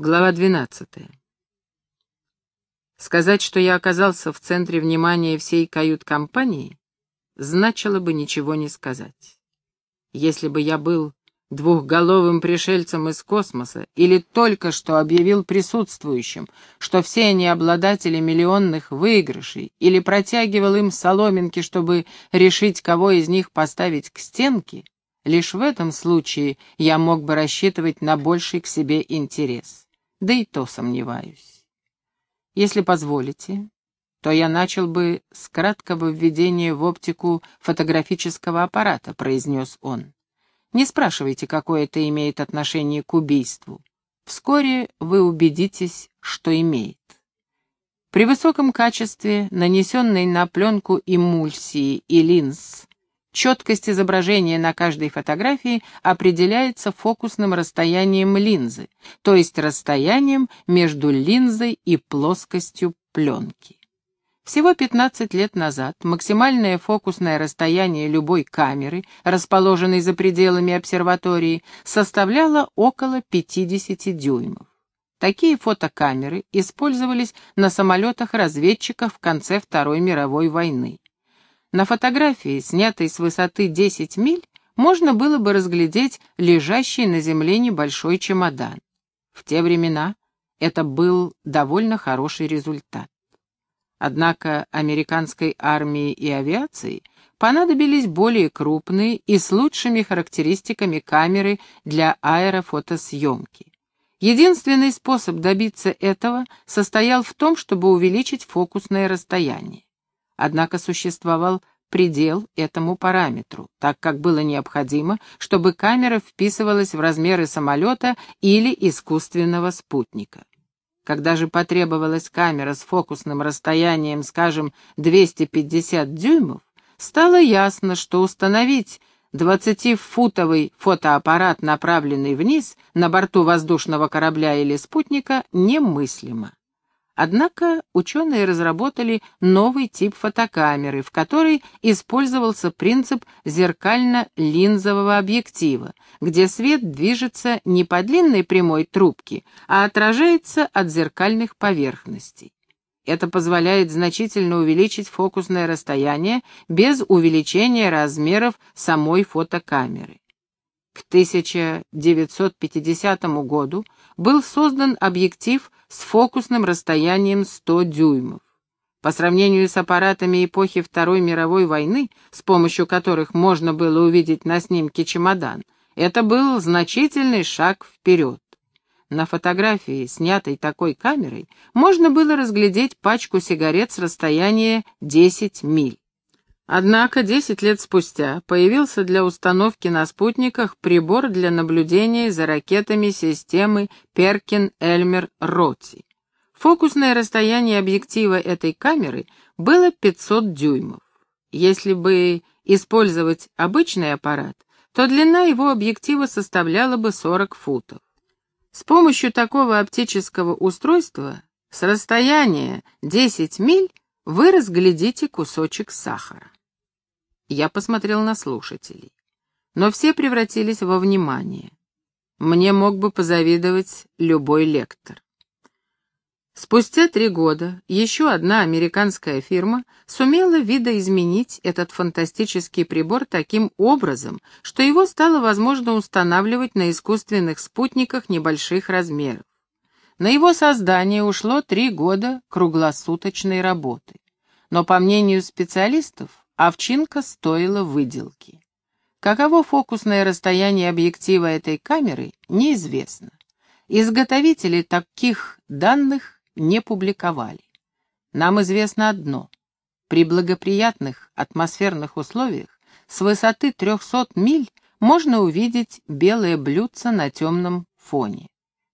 Глава 12. Сказать, что я оказался в центре внимания всей кают-компании, значило бы ничего не сказать. Если бы я был двухголовым пришельцем из космоса или только что объявил присутствующим, что все они обладатели миллионных выигрышей, или протягивал им соломинки, чтобы решить, кого из них поставить к стенке, лишь в этом случае я мог бы рассчитывать на больший к себе интерес да и то сомневаюсь. Если позволите, то я начал бы с краткого введения в оптику фотографического аппарата, произнес он. Не спрашивайте, какое это имеет отношение к убийству. Вскоре вы убедитесь, что имеет. При высоком качестве, нанесенной на пленку эмульсии и линз, Четкость изображения на каждой фотографии определяется фокусным расстоянием линзы, то есть расстоянием между линзой и плоскостью пленки. Всего 15 лет назад максимальное фокусное расстояние любой камеры, расположенной за пределами обсерватории, составляло около 50 дюймов. Такие фотокамеры использовались на самолетах разведчиков в конце Второй мировой войны. На фотографии, снятой с высоты 10 миль, можно было бы разглядеть лежащий на земле небольшой чемодан. В те времена это был довольно хороший результат. Однако американской армии и авиации понадобились более крупные и с лучшими характеристиками камеры для аэрофотосъемки. Единственный способ добиться этого состоял в том, чтобы увеличить фокусное расстояние. Однако существовал предел этому параметру, так как было необходимо, чтобы камера вписывалась в размеры самолета или искусственного спутника. Когда же потребовалась камера с фокусным расстоянием, скажем, 250 дюймов, стало ясно, что установить 20-футовый фотоаппарат, направленный вниз, на борту воздушного корабля или спутника, немыслимо. Однако ученые разработали новый тип фотокамеры, в которой использовался принцип зеркально-линзового объектива, где свет движется не по длинной прямой трубке, а отражается от зеркальных поверхностей. Это позволяет значительно увеличить фокусное расстояние без увеличения размеров самой фотокамеры. К 1950 году был создан объектив с фокусным расстоянием 100 дюймов. По сравнению с аппаратами эпохи Второй мировой войны, с помощью которых можно было увидеть на снимке чемодан, это был значительный шаг вперед. На фотографии, снятой такой камерой, можно было разглядеть пачку сигарет с расстояния 10 миль. Однако 10 лет спустя появился для установки на спутниках прибор для наблюдения за ракетами системы Перкин-Эльмер-Ротти. Фокусное расстояние объектива этой камеры было 500 дюймов. Если бы использовать обычный аппарат, то длина его объектива составляла бы 40 футов. С помощью такого оптического устройства с расстояния 10 миль вы разглядите кусочек сахара. Я посмотрел на слушателей. Но все превратились во внимание. Мне мог бы позавидовать любой лектор. Спустя три года еще одна американская фирма сумела видоизменить этот фантастический прибор таким образом, что его стало возможно устанавливать на искусственных спутниках небольших размеров. На его создание ушло три года круглосуточной работы. Но, по мнению специалистов, овчинка стоила выделки. Каково фокусное расстояние объектива этой камеры, неизвестно. Изготовители таких данных не публиковали. Нам известно одно. При благоприятных атмосферных условиях с высоты 300 миль можно увидеть белое блюдце на темном фоне.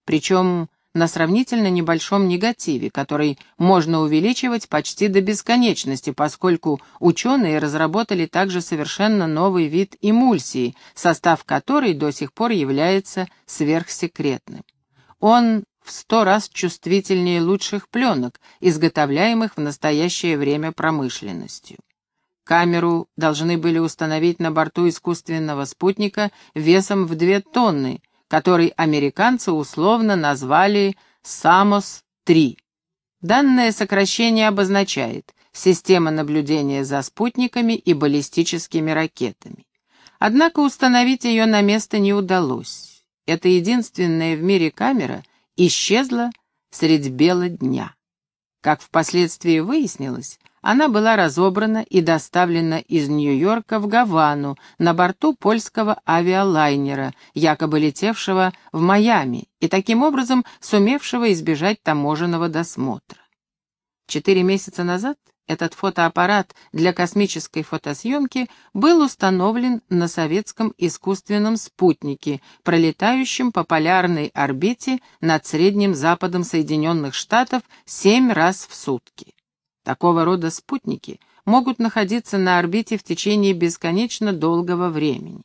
Причем на сравнительно небольшом негативе, который можно увеличивать почти до бесконечности, поскольку ученые разработали также совершенно новый вид эмульсии, состав которой до сих пор является сверхсекретным. Он в сто раз чувствительнее лучших пленок, изготовляемых в настоящее время промышленностью. Камеру должны были установить на борту искусственного спутника весом в две тонны, который американцы условно назвали «Самос-3». Данное сокращение обозначает «Система наблюдения за спутниками и баллистическими ракетами». Однако установить ее на место не удалось. Эта единственная в мире камера исчезла средь бела дня. Как впоследствии выяснилось, она была разобрана и доставлена из Нью-Йорка в Гавану на борту польского авиалайнера, якобы летевшего в Майами и таким образом сумевшего избежать таможенного досмотра. Четыре месяца назад этот фотоаппарат для космической фотосъемки был установлен на советском искусственном спутнике, пролетающем по полярной орбите над Средним Западом Соединенных Штатов семь раз в сутки. Такого рода спутники могут находиться на орбите в течение бесконечно долгого времени.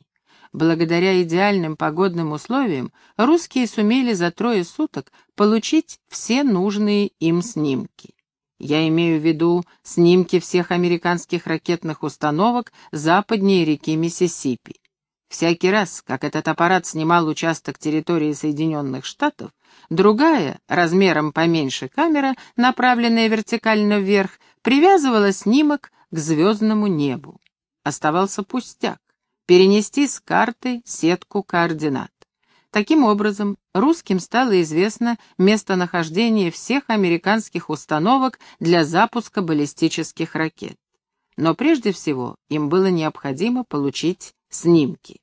Благодаря идеальным погодным условиям русские сумели за трое суток получить все нужные им снимки. Я имею в виду снимки всех американских ракетных установок западнее реки Миссисипи. Всякий раз, как этот аппарат снимал участок территории Соединенных Штатов, другая, размером поменьше камера, направленная вертикально вверх, привязывала снимок к звездному небу. Оставался пустяк — перенести с карты сетку координат. Таким образом, русским стало известно местонахождение всех американских установок для запуска баллистических ракет. Но прежде всего им было необходимо получить снимки.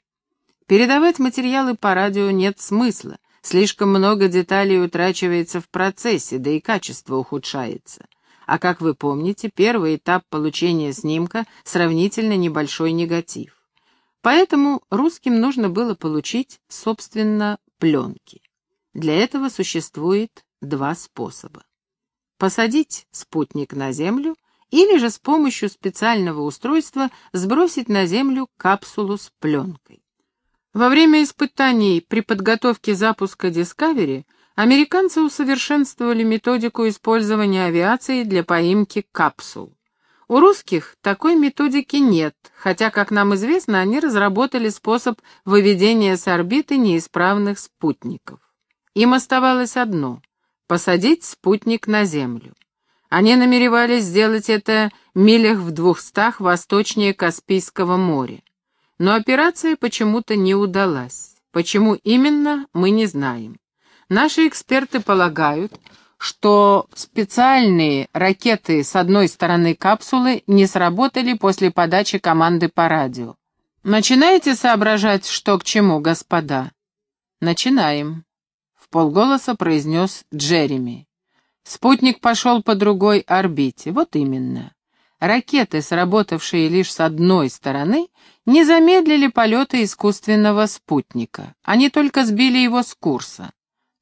Передавать материалы по радио нет смысла, слишком много деталей утрачивается в процессе, да и качество ухудшается. А как вы помните, первый этап получения снимка — сравнительно небольшой негатив. Поэтому русским нужно было получить, собственно, пленки. Для этого существует два способа. Посадить спутник на Землю или же с помощью специального устройства сбросить на Землю капсулу с пленкой. Во время испытаний при подготовке запуска Discovery американцы усовершенствовали методику использования авиации для поимки капсул. У русских такой методики нет, хотя, как нам известно, они разработали способ выведения с орбиты неисправных спутников. Им оставалось одно — посадить спутник на Землю. Они намеревались сделать это милях в двухстах восточнее Каспийского моря. Но операция почему-то не удалась. Почему именно, мы не знаем. Наши эксперты полагают, что специальные ракеты с одной стороны капсулы не сработали после подачи команды по радио. Начинаете соображать, что к чему, господа? Начинаем, — в полголоса произнес Джереми. Спутник пошел по другой орбите, вот именно. Ракеты, сработавшие лишь с одной стороны, не замедлили полета искусственного спутника. Они только сбили его с курса.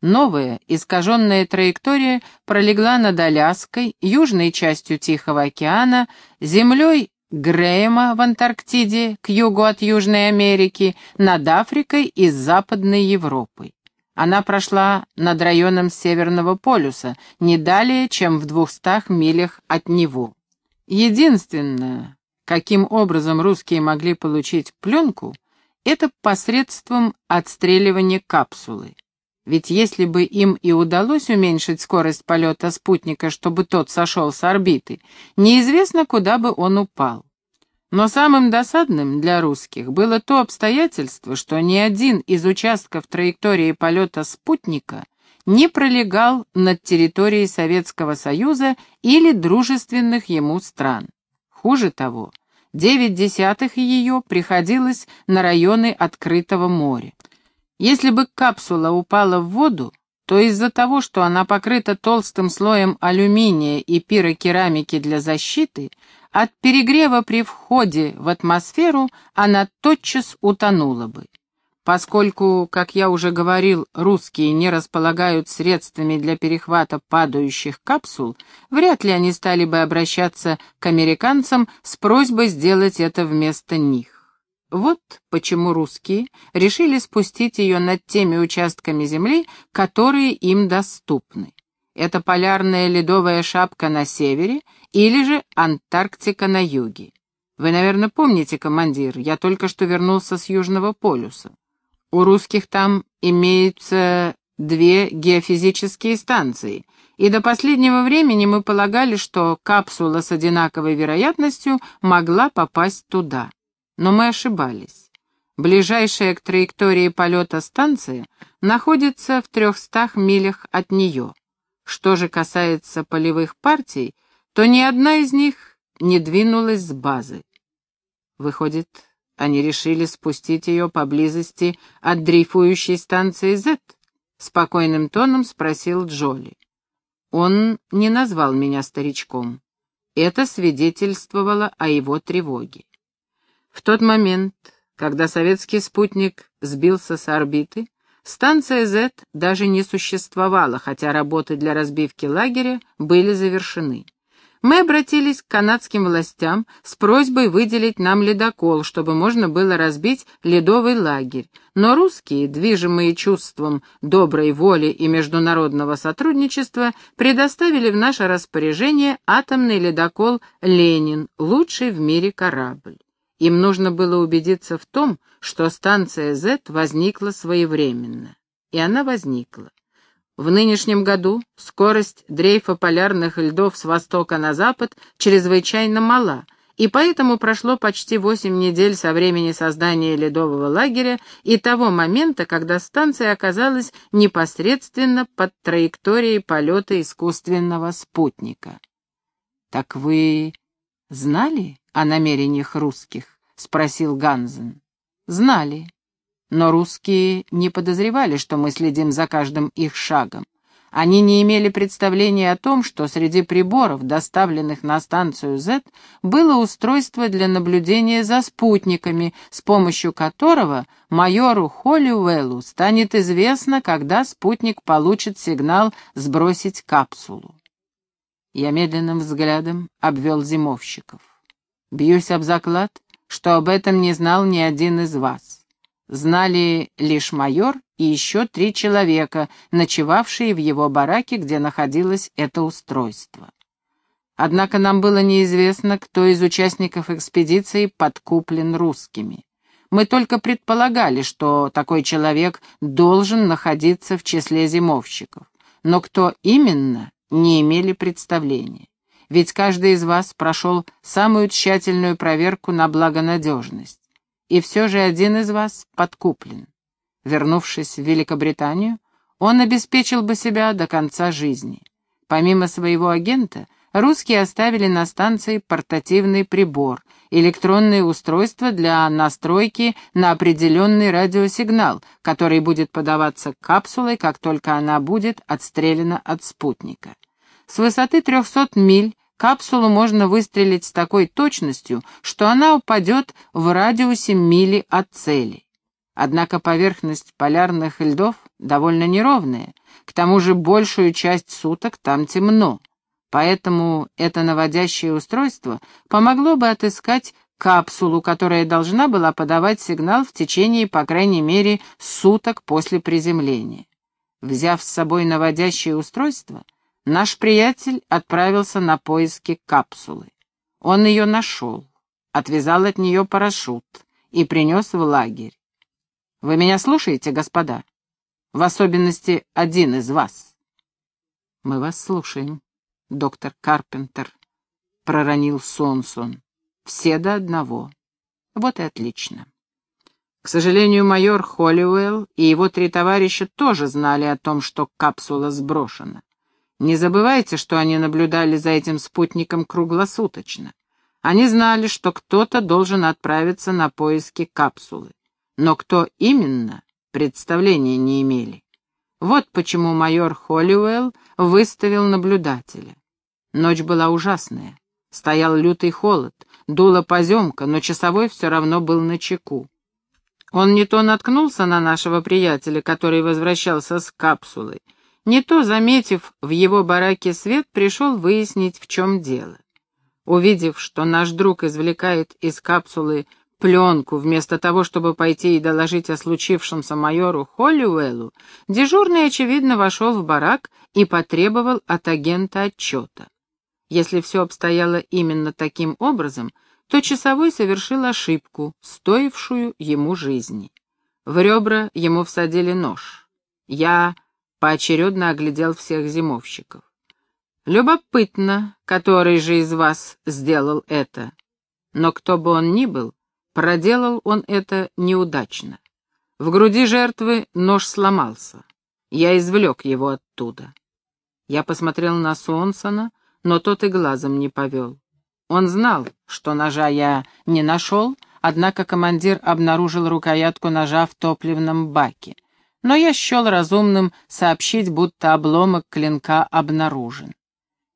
Новая, искаженная траектория пролегла над Аляской, южной частью Тихого океана, землей Грейма в Антарктиде, к югу от Южной Америки, над Африкой и Западной Европой. Она прошла над районом Северного полюса, не далее, чем в двухстах милях от него. Единственное, каким образом русские могли получить пленку, это посредством отстреливания капсулы. Ведь если бы им и удалось уменьшить скорость полета спутника, чтобы тот сошел с орбиты, неизвестно, куда бы он упал. Но самым досадным для русских было то обстоятельство, что ни один из участков траектории полета спутника не пролегал над территорией Советского Союза или дружественных ему стран. Хуже того, девять десятых ее приходилось на районы открытого моря. Если бы капсула упала в воду, то из-за того, что она покрыта толстым слоем алюминия и пирокерамики для защиты, от перегрева при входе в атмосферу она тотчас утонула бы. Поскольку, как я уже говорил, русские не располагают средствами для перехвата падающих капсул, вряд ли они стали бы обращаться к американцам с просьбой сделать это вместо них. Вот почему русские решили спустить ее над теми участками Земли, которые им доступны. Это полярная ледовая шапка на севере или же Антарктика на юге. Вы, наверное, помните, командир, я только что вернулся с Южного полюса. У русских там имеются две геофизические станции, и до последнего времени мы полагали, что капсула с одинаковой вероятностью могла попасть туда. Но мы ошибались. Ближайшая к траектории полета станция находится в трехстах милях от нее. Что же касается полевых партий, то ни одна из них не двинулась с базы. Выходит, они решили спустить ее поблизости от дрейфующей станции Z? Спокойным тоном спросил Джоли. Он не назвал меня старичком. Это свидетельствовало о его тревоге. В тот момент, когда советский спутник сбился с орбиты, станция Z даже не существовала, хотя работы для разбивки лагеря были завершены. Мы обратились к канадским властям с просьбой выделить нам ледокол, чтобы можно было разбить ледовый лагерь, но русские, движимые чувством доброй воли и международного сотрудничества, предоставили в наше распоряжение атомный ледокол «Ленин», лучший в мире корабль. Им нужно было убедиться в том, что станция Z возникла своевременно. И она возникла. В нынешнем году скорость дрейфа полярных льдов с востока на запад чрезвычайно мала, и поэтому прошло почти восемь недель со времени создания ледового лагеря и того момента, когда станция оказалась непосредственно под траекторией полета искусственного спутника. «Так вы знали о намерениях русских?» — спросил Ганзен. «Знали но русские не подозревали, что мы следим за каждым их шагом. Они не имели представления о том, что среди приборов, доставленных на станцию Z, было устройство для наблюдения за спутниками, с помощью которого майору Холлиуэллу станет известно, когда спутник получит сигнал сбросить капсулу. Я медленным взглядом обвел зимовщиков. Бьюсь об заклад, что об этом не знал ни один из вас знали лишь майор и еще три человека, ночевавшие в его бараке, где находилось это устройство. Однако нам было неизвестно, кто из участников экспедиции подкуплен русскими. Мы только предполагали, что такой человек должен находиться в числе зимовщиков, но кто именно, не имели представления. Ведь каждый из вас прошел самую тщательную проверку на благонадежность и все же один из вас подкуплен. Вернувшись в Великобританию, он обеспечил бы себя до конца жизни. Помимо своего агента, русские оставили на станции портативный прибор, электронное устройство для настройки на определенный радиосигнал, который будет подаваться капсулой, как только она будет отстрелена от спутника. С высоты 300 миль Капсулу можно выстрелить с такой точностью, что она упадет в радиусе мили от цели. Однако поверхность полярных льдов довольно неровная, к тому же большую часть суток там темно. Поэтому это наводящее устройство помогло бы отыскать капсулу, которая должна была подавать сигнал в течение, по крайней мере, суток после приземления. Взяв с собой наводящее устройство, Наш приятель отправился на поиски капсулы. Он ее нашел, отвязал от нее парашют и принес в лагерь. Вы меня слушаете, господа? В особенности один из вас. Мы вас слушаем, доктор Карпентер, проронил Сонсон. Все до одного. Вот и отлично. К сожалению, майор Холлиуэлл и его три товарища тоже знали о том, что капсула сброшена. Не забывайте, что они наблюдали за этим спутником круглосуточно. Они знали, что кто-то должен отправиться на поиски капсулы. Но кто именно, представления не имели. Вот почему майор Холлиуэлл выставил наблюдателя. Ночь была ужасная. Стоял лютый холод, дула поземка, но часовой все равно был на чеку. Он не то наткнулся на нашего приятеля, который возвращался с капсулой, не то, заметив в его бараке свет, пришел выяснить, в чем дело. Увидев, что наш друг извлекает из капсулы пленку, вместо того, чтобы пойти и доложить о случившемся майору Холлиуэллу, дежурный, очевидно, вошел в барак и потребовал от агента отчета. Если все обстояло именно таким образом, то часовой совершил ошибку, стоившую ему жизни. В ребра ему всадили нож. Я поочередно оглядел всех зимовщиков. Любопытно, который же из вас сделал это. Но кто бы он ни был, проделал он это неудачно. В груди жертвы нож сломался. Я извлек его оттуда. Я посмотрел на Сонсона, но тот и глазом не повел. Он знал, что ножа я не нашел, однако командир обнаружил рукоятку ножа в топливном баке. Но я счел разумным сообщить, будто обломок клинка обнаружен.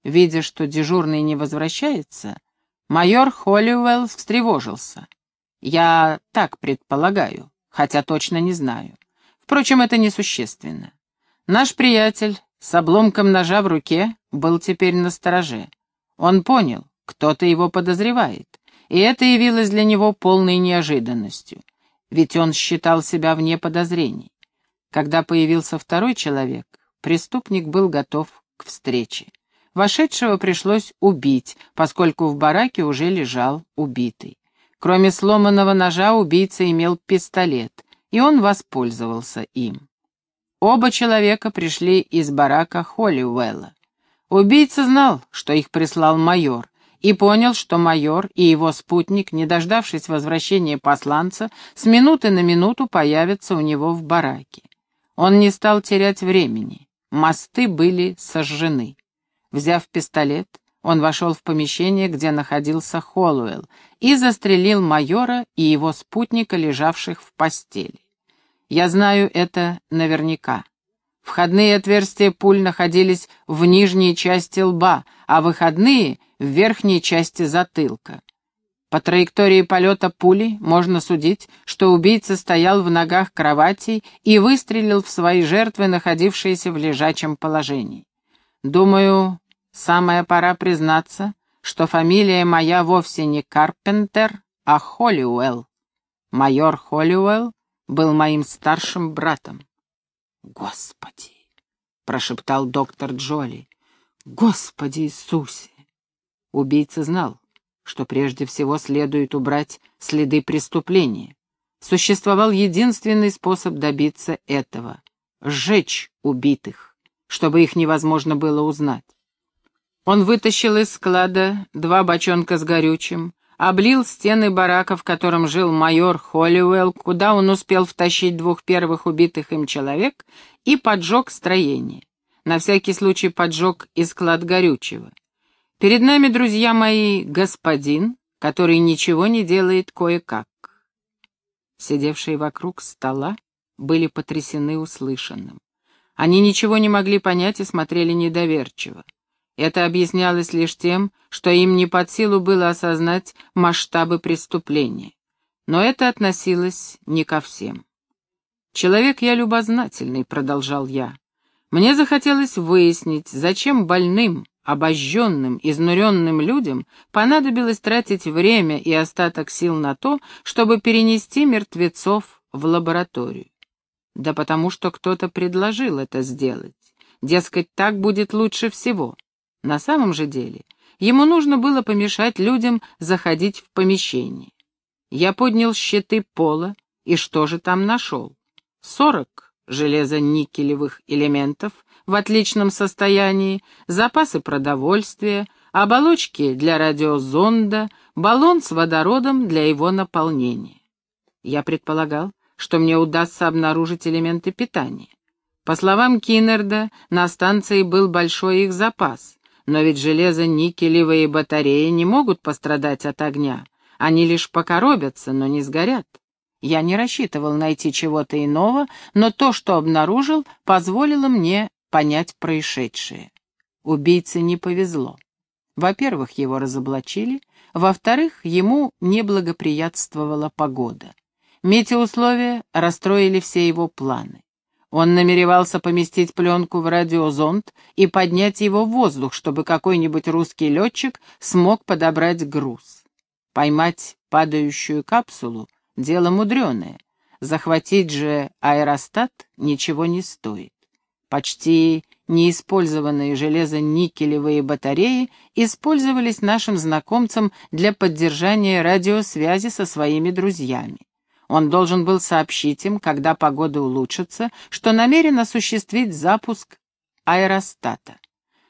Видя, что дежурный не возвращается, майор Холливелл встревожился. Я так предполагаю, хотя точно не знаю. Впрочем, это несущественно. Наш приятель с обломком ножа в руке был теперь на стороже. Он понял, кто-то его подозревает, и это явилось для него полной неожиданностью, ведь он считал себя вне подозрений. Когда появился второй человек, преступник был готов к встрече. Вошедшего пришлось убить, поскольку в бараке уже лежал убитый. Кроме сломанного ножа убийца имел пистолет, и он воспользовался им. Оба человека пришли из барака Холливелла. Убийца знал, что их прислал майор, и понял, что майор и его спутник, не дождавшись возвращения посланца, с минуты на минуту появятся у него в бараке. Он не стал терять времени. Мосты были сожжены. Взяв пистолет, он вошел в помещение, где находился Холлуэлл, и застрелил майора и его спутника, лежавших в постели. Я знаю это наверняка. Входные отверстия пуль находились в нижней части лба, а выходные — в верхней части затылка. По траектории полета пули можно судить, что убийца стоял в ногах кровати и выстрелил в свои жертвы, находившиеся в лежачем положении. Думаю, самая пора признаться, что фамилия моя вовсе не Карпентер, а Холлиуэлл. Майор Холлиуэлл был моим старшим братом. «Господи!» — прошептал доктор Джоли. «Господи Иисусе!» Убийца знал, что прежде всего следует убрать следы преступления. Существовал единственный способ добиться этого — сжечь убитых чтобы их невозможно было узнать. Он вытащил из склада два бочонка с горючим, облил стены барака, в котором жил майор Холлиуэлл, куда он успел втащить двух первых убитых им человек, и поджег строение. На всякий случай поджег и склад горючего. Перед нами, друзья мои, господин, который ничего не делает кое-как. Сидевшие вокруг стола были потрясены услышанным. Они ничего не могли понять и смотрели недоверчиво. Это объяснялось лишь тем, что им не под силу было осознать масштабы преступления. Но это относилось не ко всем. «Человек я любознательный», — продолжал я. «Мне захотелось выяснить, зачем больным, обожженным, изнуренным людям понадобилось тратить время и остаток сил на то, чтобы перенести мертвецов в лабораторию. Да потому что кто-то предложил это сделать. Дескать, так будет лучше всего. На самом же деле, ему нужно было помешать людям заходить в помещение. Я поднял щиты пола, и что же там нашел? Сорок железо-никелевых элементов в отличном состоянии, запасы продовольствия, оболочки для радиозонда, баллон с водородом для его наполнения. Я предполагал, что мне удастся обнаружить элементы питания. По словам Киннерда, на станции был большой их запас, но ведь железо-никелевые батареи не могут пострадать от огня. Они лишь покоробятся, но не сгорят. Я не рассчитывал найти чего-то иного, но то, что обнаружил, позволило мне понять происшедшее. Убийце не повезло. Во-первых, его разоблачили, во-вторых, ему не благоприятствовала погода. Метеоусловия расстроили все его планы. Он намеревался поместить пленку в радиозонд и поднять его в воздух, чтобы какой-нибудь русский летчик смог подобрать груз. Поймать падающую капсулу — дело мудреное. Захватить же аэростат ничего не стоит. Почти неиспользованные железо-никелевые батареи использовались нашим знакомцем для поддержания радиосвязи со своими друзьями. Он должен был сообщить им, когда погода улучшится, что намерен осуществить запуск аэростата.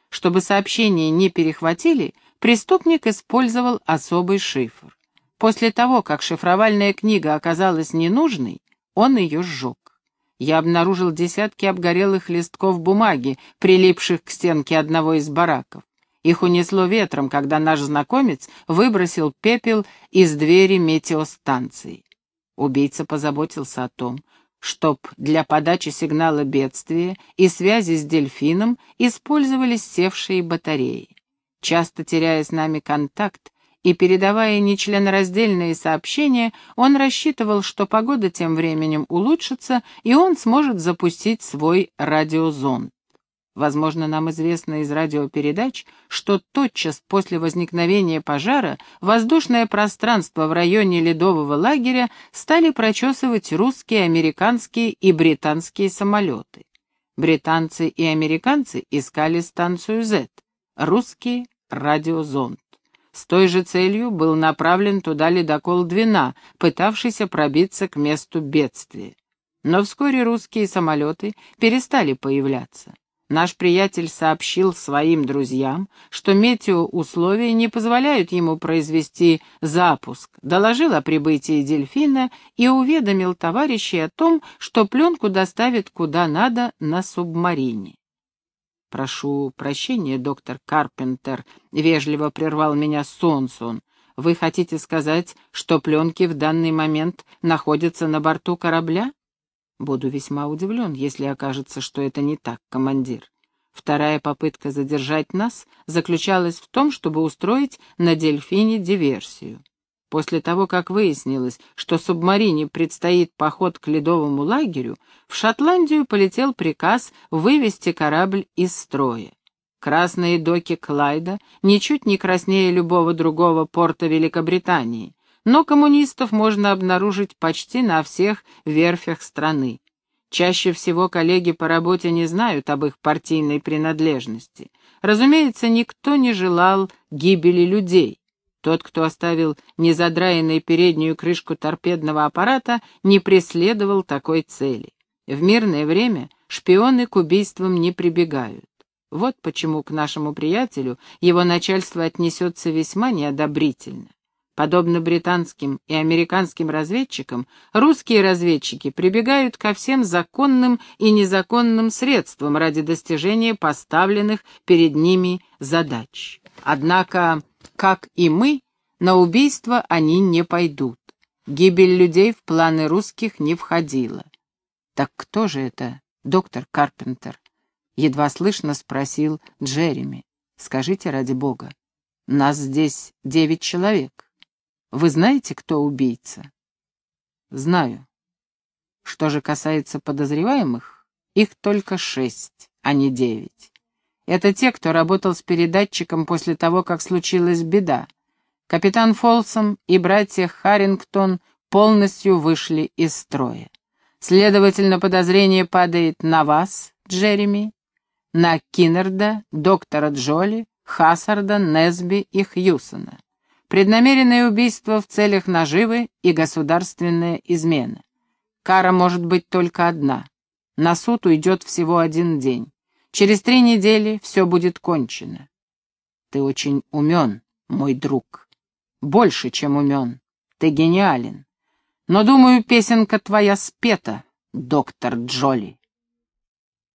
Чтобы сообщение не перехватили, преступник использовал особый шифр. После того, как шифровальная книга оказалась ненужной, он ее сжег. Я обнаружил десятки обгорелых листков бумаги, прилипших к стенке одного из бараков. Их унесло ветром, когда наш знакомец выбросил пепел из двери метеостанции. Убийца позаботился о том, чтоб для подачи сигнала бедствия и связи с дельфином использовались севшие батареи. Часто теряя с нами контакт и передавая нечленораздельные сообщения, он рассчитывал, что погода тем временем улучшится, и он сможет запустить свой радиозонд. Возможно, нам известно из радиопередач, что тотчас после возникновения пожара воздушное пространство в районе ледового лагеря стали прочесывать русские, американские и британские самолеты. Британцы и американцы искали станцию Z, русские — радиозонд. С той же целью был направлен туда ледокол «Двина», пытавшийся пробиться к месту бедствия. Но вскоре русские самолеты перестали появляться. Наш приятель сообщил своим друзьям, что метеоусловия не позволяют ему произвести запуск, доложил о прибытии дельфина и уведомил товарищей о том, что пленку доставят куда надо на субмарине. «Прошу прощения, доктор Карпентер», — вежливо прервал меня Сонсон. «Вы хотите сказать, что пленки в данный момент находятся на борту корабля?» Буду весьма удивлен, если окажется, что это не так, командир. Вторая попытка задержать нас заключалась в том, чтобы устроить на дельфине диверсию. После того, как выяснилось, что субмарине предстоит поход к ледовому лагерю, в Шотландию полетел приказ вывести корабль из строя. Красные доки Клайда ничуть не краснее любого другого порта Великобритании, но коммунистов можно обнаружить почти на всех верфях страны. Чаще всего коллеги по работе не знают об их партийной принадлежности. Разумеется, никто не желал гибели людей. Тот, кто оставил незадраенной переднюю крышку торпедного аппарата, не преследовал такой цели. В мирное время шпионы к убийствам не прибегают. Вот почему к нашему приятелю его начальство отнесется весьма неодобрительно. Подобно британским и американским разведчикам, русские разведчики прибегают ко всем законным и незаконным средствам ради достижения поставленных перед ними задач. Однако, как и мы, на убийство они не пойдут. Гибель людей в планы русских не входила. «Так кто же это, доктор Карпентер?» Едва слышно спросил Джереми. «Скажите ради бога, нас здесь девять человек». Вы знаете, кто убийца? Знаю. Что же касается подозреваемых, их только шесть, а не девять. Это те, кто работал с передатчиком после того, как случилась беда. Капитан Фолсом и братья Харрингтон полностью вышли из строя. Следовательно, подозрение падает на вас, Джереми, на Киннерда, доктора Джоли, Хассарда, Несби и Хьюсона преднамеренное убийство в целях наживы и государственная измена. Кара может быть только одна. На суд уйдет всего один день. Через три недели все будет кончено. Ты очень умен, мой друг. Больше, чем умен. Ты гениален. Но, думаю, песенка твоя спета, доктор Джоли.